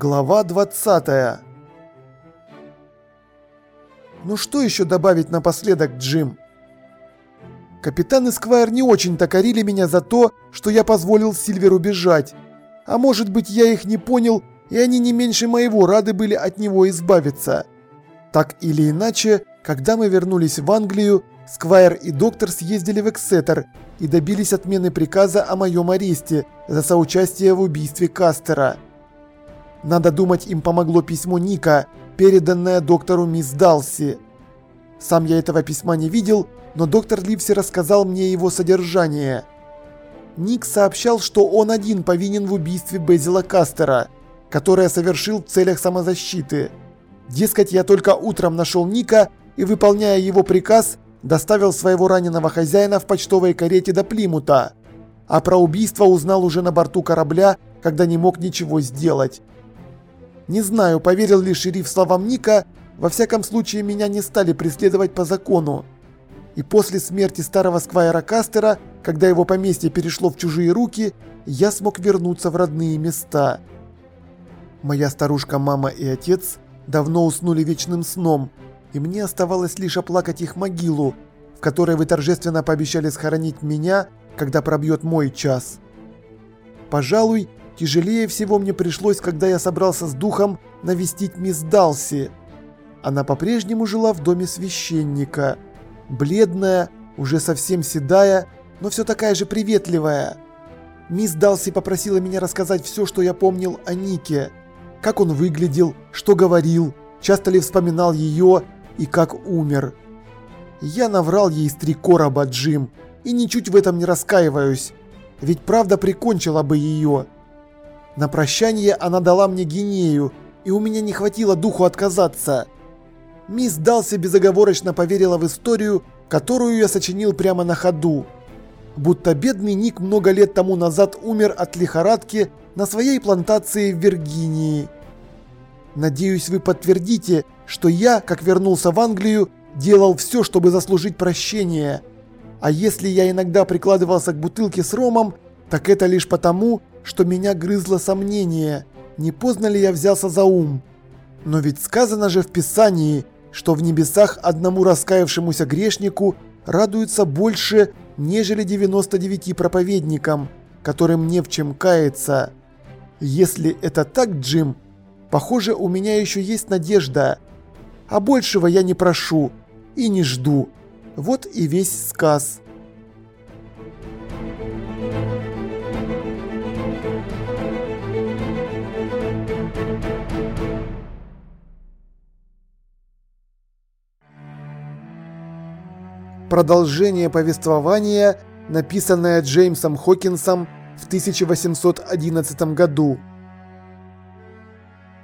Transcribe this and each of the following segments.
Глава 20 Ну что еще добавить напоследок, Джим? Капитан и Сквайр не очень-то корили меня за то, что я позволил Сильверу бежать. А может быть я их не понял, и они не меньше моего рады были от него избавиться. Так или иначе, когда мы вернулись в Англию, Сквайр и доктор съездили в Эксетер и добились отмены приказа о моем аресте за соучастие в убийстве Кастера. Надо думать, им помогло письмо Ника, переданное доктору мисс Далси. Сам я этого письма не видел, но доктор Ливси рассказал мне его содержание. Ник сообщал, что он один повинен в убийстве Безила Кастера, которое совершил в целях самозащиты. Дескать, я только утром нашел Ника и, выполняя его приказ, доставил своего раненого хозяина в почтовой карете до Плимута, а про убийство узнал уже на борту корабля, когда не мог ничего сделать. Не знаю, поверил ли шериф словам Ника, во всяком случае меня не стали преследовать по закону. И после смерти старого сквайра Кастера, когда его поместье перешло в чужие руки, я смог вернуться в родные места. Моя старушка-мама и отец давно уснули вечным сном, и мне оставалось лишь оплакать их могилу, в которой вы торжественно пообещали схоронить меня, когда пробьет мой час. Пожалуй, тяжелее всего мне пришлось, когда я собрался с духом навестить мисс Далси. Она по-прежнему жила в доме священника. Бледная, уже совсем седая, но все такая же приветливая. Мисс Далси попросила меня рассказать все, что я помнил о Нике. Как он выглядел, что говорил, часто ли вспоминал ее и как умер. Я наврал ей с три короба, Джим, и ничуть в этом не раскаиваюсь, ведь правда прикончила бы ее. На прощание она дала мне гинею, и у меня не хватило духу отказаться. Мисс Далси безоговорочно поверила в историю, которую я сочинил прямо на ходу. Будто бедный Ник много лет тому назад умер от лихорадки на своей плантации в Виргинии. Надеюсь, вы подтвердите, что я, как вернулся в Англию, делал все, чтобы заслужить прощение. А если я иногда прикладывался к бутылке с ромом, так это лишь потому, что меня грызло сомнение, не поздно ли я взялся за ум. Но ведь сказано же в Писании, что в небесах одному раскаявшемуся грешнику радуется больше, нежели 99 проповедникам, которым не в чем каяться. Если это так, Джим, похоже, у меня еще есть надежда. А большего я не прошу и не жду. Вот и весь сказ. Продолжение повествования, написанное Джеймсом Хокинсом в 1811 году.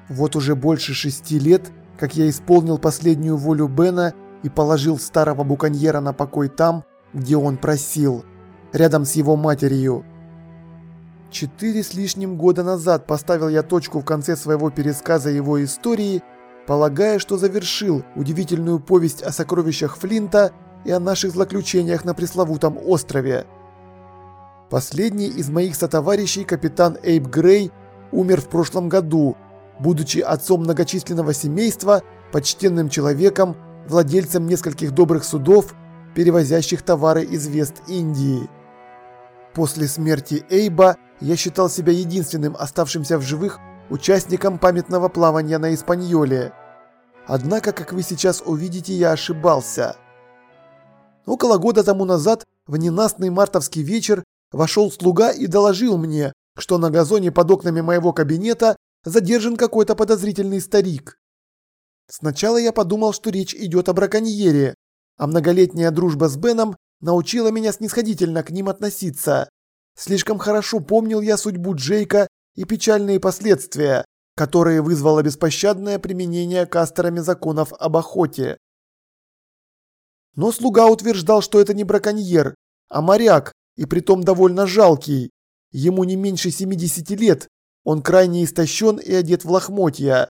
Вот уже больше шести лет, как я исполнил последнюю волю Бена и положил старого буконьера на покой там, где он просил, рядом с его матерью. Четыре с лишним года назад поставил я точку в конце своего пересказа его истории, полагая, что завершил удивительную повесть о сокровищах Флинта и о наших злоключениях на пресловутом острове. Последний из моих сотоварищей, капитан Эйб Грей, умер в прошлом году, будучи отцом многочисленного семейства, почтенным человеком, владельцем нескольких добрых судов, перевозящих товары из Вест-Индии. После смерти Эйба я считал себя единственным оставшимся в живых участником памятного плавания на Испаньоле. Однако, как вы сейчас увидите, я ошибался. Около года тому назад, в ненастный мартовский вечер, вошел слуга и доложил мне, что на газоне под окнами моего кабинета задержан какой-то подозрительный старик. Сначала я подумал, что речь идет о браконьере, а многолетняя дружба с Беном научила меня снисходительно к ним относиться. Слишком хорошо помнил я судьбу Джейка и печальные последствия, которые вызвало беспощадное применение кастерами законов об охоте. Но слуга утверждал, что это не браконьер, а моряк, и притом довольно жалкий. Ему не меньше 70 лет, он крайне истощен и одет в лохмотья.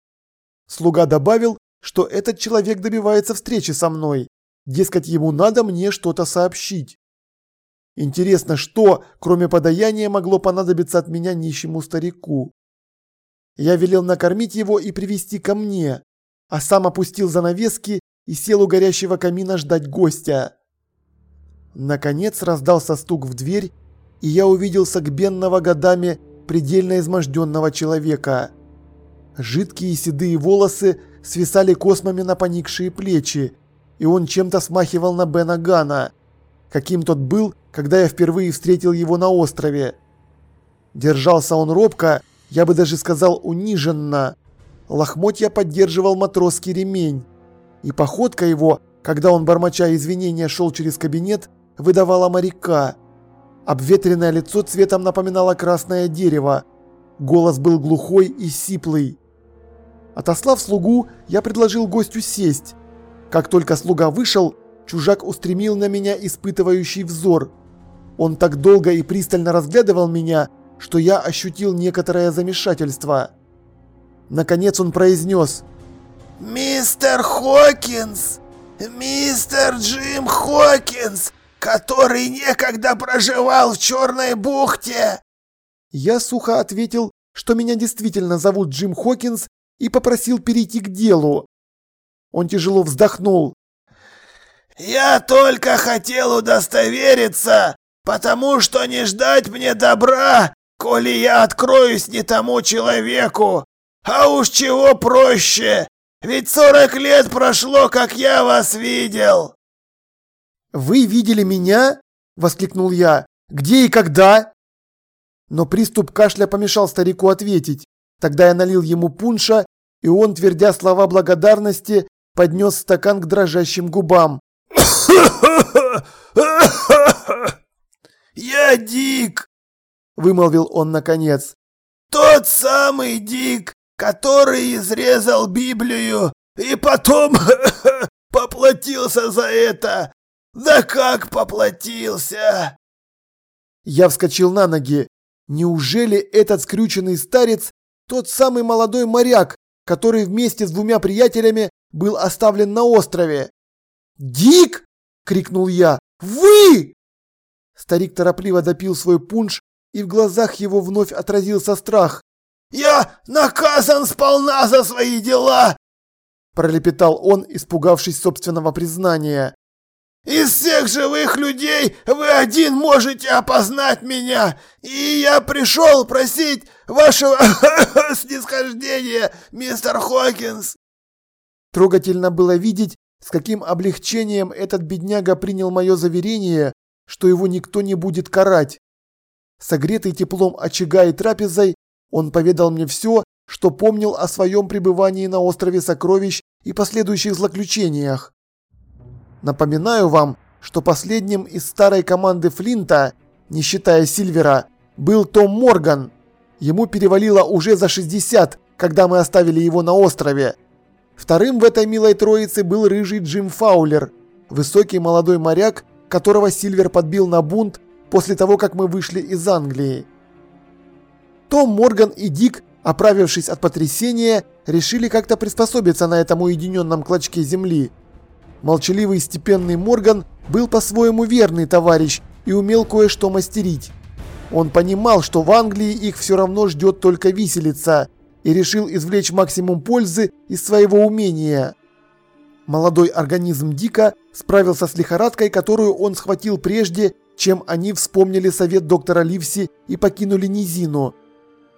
Слуга добавил, что этот человек добивается встречи со мной, дескать, ему надо мне что-то сообщить. Интересно, что, кроме подаяния, могло понадобиться от меня нищему старику? Я велел накормить его и привести ко мне, а сам опустил занавески и сел у горящего камина ждать гостя. Наконец раздался стук в дверь, и я увидел согбенного годами предельно изможденного человека. Жидкие седые волосы свисали космами на поникшие плечи, и он чем-то смахивал на Бена Гана, каким тот был, когда я впервые встретил его на острове. Держался он робко, я бы даже сказал униженно. Лохмотья поддерживал матросский ремень, и походка его, когда он, бормоча извинения, шел через кабинет, выдавала моряка. Обветренное лицо цветом напоминало красное дерево. Голос был глухой и сиплый. Отослав слугу, я предложил гостю сесть. Как только слуга вышел, чужак устремил на меня испытывающий взор. Он так долго и пристально разглядывал меня, что я ощутил некоторое замешательство. Наконец он произнес «Мистер Хокинс! Мистер Джим Хокинс, который некогда проживал в Черной бухте!» Я сухо ответил, что меня действительно зовут Джим Хокинс и попросил перейти к делу. Он тяжело вздохнул. «Я только хотел удостовериться, потому что не ждать мне добра, коли я откроюсь не тому человеку. А уж чего проще, ведь сорок лет прошло, как я вас видел!» «Вы видели меня?» – воскликнул я. «Где и когда?» Но приступ кашля помешал старику ответить. Тогда я налил ему пунша, и он, твердя слова благодарности, поднес стакан к дрожащим губам. «Я Дик!» – вымолвил он наконец. «Тот самый Дик, который изрезал Библию и потом поплатился за это! Да как поплатился!» Я вскочил на ноги. Неужели этот скрюченный старец тот самый молодой моряк, который вместе с двумя приятелями был оставлен на острове. «Дик!» – крикнул я. «Вы!» Старик торопливо допил свой пунш, и в глазах его вновь отразился страх. «Я наказан сполна за свои дела!» – пролепетал он, испугавшись собственного признания. Из всех живых людей вы один можете опознать меня, и я пришел просить вашего снисхождения, мистер Хокинс!» Трогательно было видеть, с каким облегчением этот бедняга принял мое заверение, что его никто не будет карать. Согретый теплом очага и трапезой, он поведал мне все, что помнил о своем пребывании на острове Сокровищ и последующих злоключениях. Напоминаю вам, что последним из старой команды Флинта, не считая Сильвера, был Том Морган. Ему перевалило уже за 60, когда мы оставили его на острове. Вторым в этой милой троице был рыжий Джим Фаулер, высокий молодой моряк, которого Сильвер подбил на бунт после того, как мы вышли из Англии. Том Морган и Дик, оправившись от потрясения, решили как-то приспособиться на этом уединенном клочке земли – Молчаливый степенный Морган был по-своему верный товарищ и умел кое-что мастерить. Он понимал, что в Англии их все равно ждет только виселица, и решил извлечь максимум пользы из своего умения. Молодой организм Дика справился с лихорадкой, которую он схватил прежде, чем они вспомнили совет доктора Ливси и покинули низину.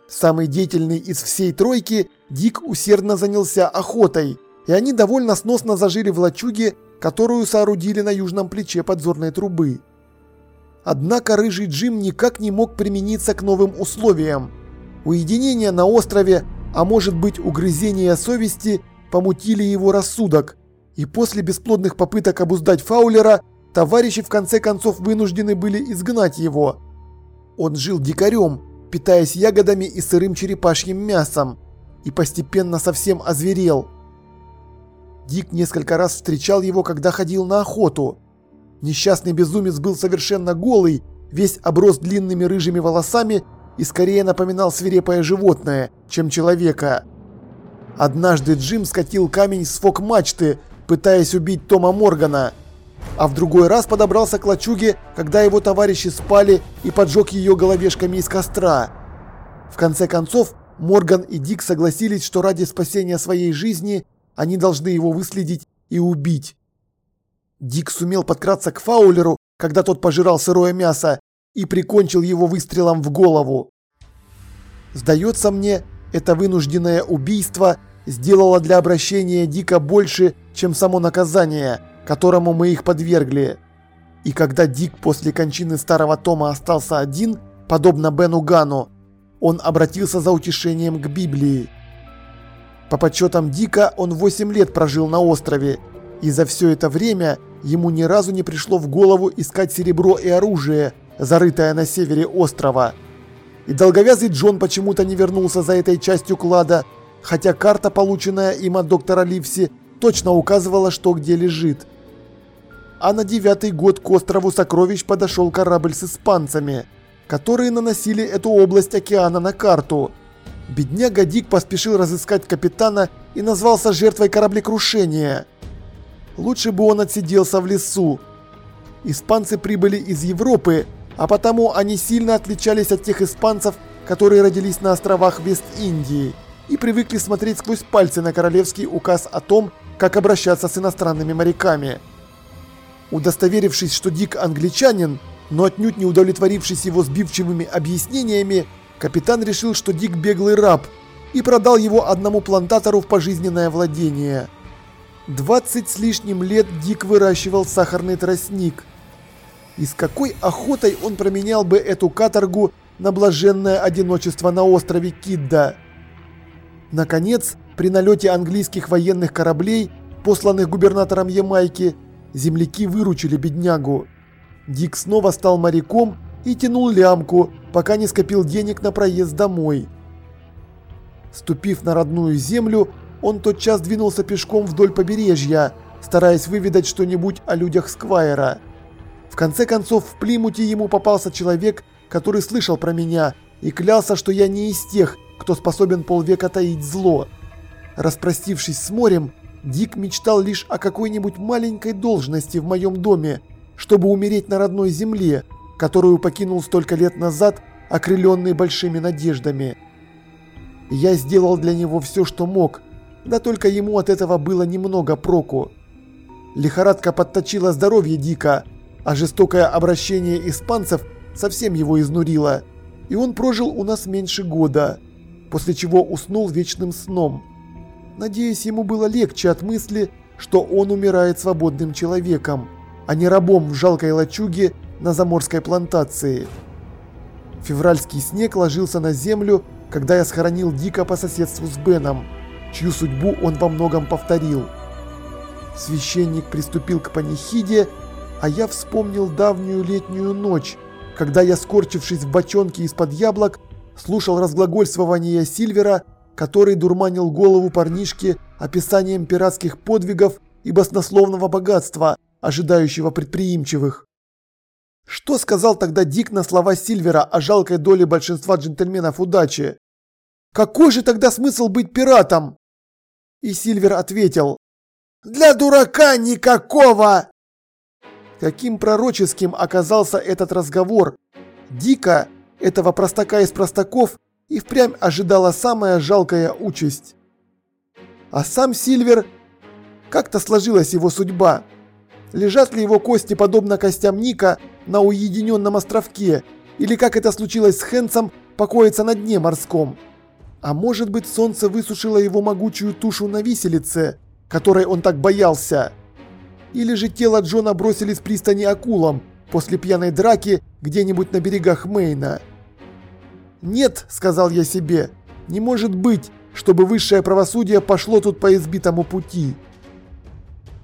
Самый деятельный из всей тройки, Дик усердно занялся охотой – и они довольно сносно зажили в лачуге, которую соорудили на южном плече подзорной трубы. Однако рыжий Джим никак не мог примениться к новым условиям. Уединение на острове, а может быть угрызение совести, помутили его рассудок, и после бесплодных попыток обуздать Фаулера, товарищи в конце концов вынуждены были изгнать его. Он жил дикарем, питаясь ягодами и сырым черепашьим мясом, и постепенно совсем озверел – Дик несколько раз встречал его, когда ходил на охоту. Несчастный безумец был совершенно голый, весь оброс длинными рыжими волосами и скорее напоминал свирепое животное, чем человека. Однажды Джим скатил камень с фок-мачты, пытаясь убить Тома Моргана, а в другой раз подобрался к лачуге, когда его товарищи спали и поджег ее головешками из костра. В конце концов, Морган и Дик согласились, что ради спасения своей жизни они должны его выследить и убить. Дик сумел подкраться к Фаулеру, когда тот пожирал сырое мясо, и прикончил его выстрелом в голову. Сдается мне, это вынужденное убийство сделало для обращения Дика больше, чем само наказание, которому мы их подвергли. И когда Дик после кончины старого Тома остался один, подобно Бену Гану, он обратился за утешением к Библии. По подсчетам Дика, он 8 лет прожил на острове, и за все это время ему ни разу не пришло в голову искать серебро и оружие, зарытое на севере острова. И долговязый Джон почему-то не вернулся за этой частью клада, хотя карта, полученная им от доктора Ливси, точно указывала, что где лежит. А на девятый год к острову Сокровищ подошел корабль с испанцами, которые наносили эту область океана на карту. Бедняга Дик поспешил разыскать капитана и назвался жертвой кораблекрушения. Лучше бы он отсиделся в лесу. Испанцы прибыли из Европы, а потому они сильно отличались от тех испанцев, которые родились на островах Вест-Индии и привыкли смотреть сквозь пальцы на королевский указ о том, как обращаться с иностранными моряками. Удостоверившись, что Дик англичанин, но отнюдь не удовлетворившись его сбивчивыми объяснениями, капитан решил, что Дик беглый раб и продал его одному плантатору в пожизненное владение. 20 с лишним лет Дик выращивал сахарный тростник. И с какой охотой он променял бы эту каторгу на блаженное одиночество на острове Кидда. Наконец, при налете английских военных кораблей, посланных губернатором Ямайки, земляки выручили беднягу. Дик снова стал моряком и тянул лямку, пока не скопил денег на проезд домой. Ступив на родную землю, он тотчас двинулся пешком вдоль побережья, стараясь выведать что-нибудь о людях Сквайра. В конце концов, в Плимуте ему попался человек, который слышал про меня и клялся, что я не из тех, кто способен полвека таить зло. Распростившись с морем, Дик мечтал лишь о какой-нибудь маленькой должности в моем доме, чтобы умереть на родной земле, которую покинул столько лет назад, окрыленный большими надеждами. Я сделал для него все, что мог, да только ему от этого было немного проку. Лихорадка подточила здоровье Дика, а жестокое обращение испанцев совсем его изнурило, и он прожил у нас меньше года, после чего уснул вечным сном. Надеюсь, ему было легче от мысли, что он умирает свободным человеком, а не рабом в жалкой лачуге на заморской плантации. Февральский снег ложился на землю, когда я схоронил Дика по соседству с Беном, чью судьбу он во многом повторил. Священник приступил к панихиде, а я вспомнил давнюю летнюю ночь, когда я, скорчившись в бочонке из-под яблок, слушал разглагольствование Сильвера который дурманил голову парнишки описанием пиратских подвигов и баснословного богатства, ожидающего предприимчивых. Что сказал тогда Дик на слова Сильвера о жалкой доле большинства джентльменов удачи? Какой же тогда смысл быть пиратом? И Сильвер ответил, «Для дурака никакого!» Каким пророческим оказался этот разговор. Дика, этого простака из простаков, и впрямь ожидала самая жалкая участь. А сам Сильвер... Как-то сложилась его судьба. Лежат ли его кости, подобно костям Ника, на уединенном островке, или, как это случилось с Хэнсом, покоится на дне морском? А может быть, солнце высушило его могучую тушу на виселице, которой он так боялся? Или же тело Джона бросили с пристани акулам после пьяной драки где-нибудь на берегах Мейна? «Нет», — сказал я себе, — «не может быть, чтобы высшее правосудие пошло тут по избитому пути».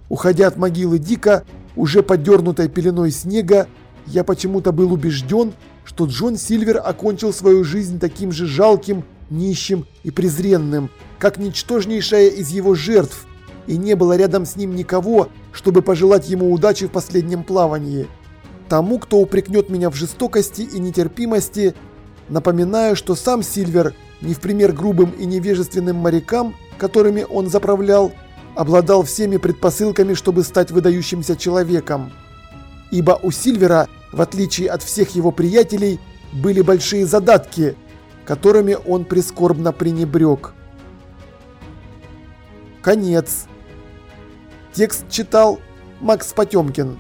Уходя от могилы Дика, уже подернутой пеленой снега, я почему-то был убежден, что Джон Сильвер окончил свою жизнь таким же жалким, нищим и презренным, как ничтожнейшая из его жертв, и не было рядом с ним никого, чтобы пожелать ему удачи в последнем плавании. Тому, кто упрекнет меня в жестокости и нетерпимости, Напоминаю, что сам Сильвер, не в пример грубым и невежественным морякам, которыми он заправлял, обладал всеми предпосылками, чтобы стать выдающимся человеком. Ибо у Сильвера, в отличие от всех его приятелей, были большие задатки, которыми он прискорбно пренебрег. Конец. Текст читал Макс Потемкин.